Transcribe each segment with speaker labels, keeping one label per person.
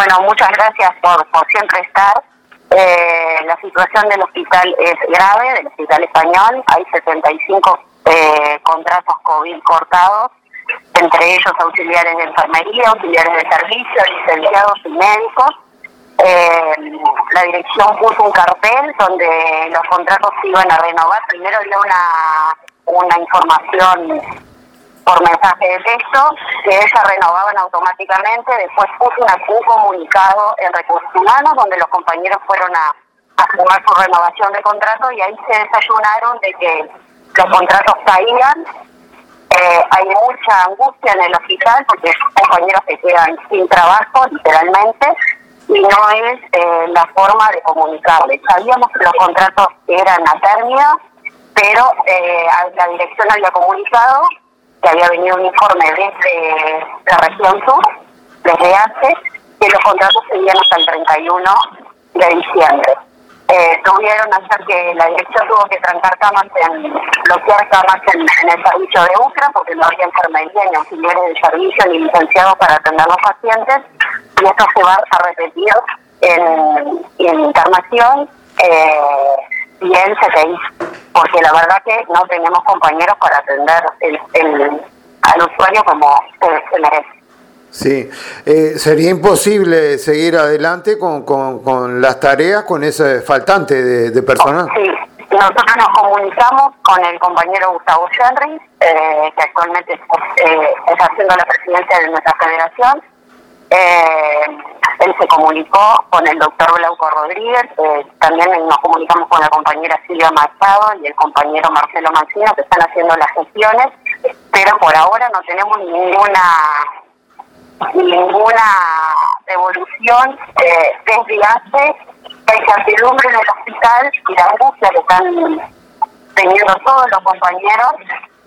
Speaker 1: Bueno, muchas gracias por, por siempre estar. Eh, la situación del hospital es grave, del hospital español. Hay 75 eh, contratos COVID cortados, entre ellos auxiliares de enfermería, auxiliares de servicio, licenciados y médicos. Eh, la dirección puso un cartel donde los contratos se iban a renovar. Primero dio una, una información por mensaje de texto que ellas renovaban automáticamente. Después puso un comunicado en Recursos Humanos donde los compañeros fueron a, a firmar su renovación de contrato y ahí se desayunaron de que los contratos caían. Eh, hay mucha angustia en el hospital porque compañeros que quedan sin trabajo, literalmente, y no es eh, la forma de comunicarles. Sabíamos que los contratos eran a término, pero eh, la dirección había comunicado que había venido un informe desde la región sur, desde hace, que los contratos seguían hasta el 31 de diciembre. Eh, tuvieron hacer que la dirección tuvo que trancar camas, en, bloquear camas en, el servicio de UCRA porque no había enfermería ni auxiliares de servicio ni licenciados para atender a los pacientes y esto se va a repetir en, internación eh, y en CTI porque la verdad que no tenemos compañeros para atender el, al usuario como se merece.
Speaker 2: Sí, eh, sería imposible seguir adelante con, con, las tareas con ese faltante de, personal.
Speaker 1: Sí, nosotros nos comunicamos con el compañero Gustavo Henry, eh, que actualmente eh, está haciendo la presidencia de nuestra federación. Él se comunicó con el doctor Glauco Rodríguez, también nos comunicamos con la compañera Silvia Machado y el compañero Marcelo Mancino, que están haciendo las gestiones, pero por ahora no tenemos ninguna ninguna evolución eh, desde hace la incertidumbre en el hospital y la angustia que están teniendo todos los compañeros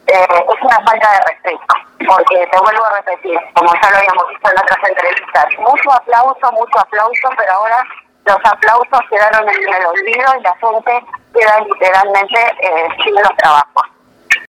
Speaker 1: eh, es una falta de respeto. Porque te vuelvo a repetir, como ya lo habíamos visto en otras entrevistas, mucho aplauso, mucho aplauso, pero ahora los aplausos quedaron en el olvido y la gente queda literalmente eh, sin los trabajos.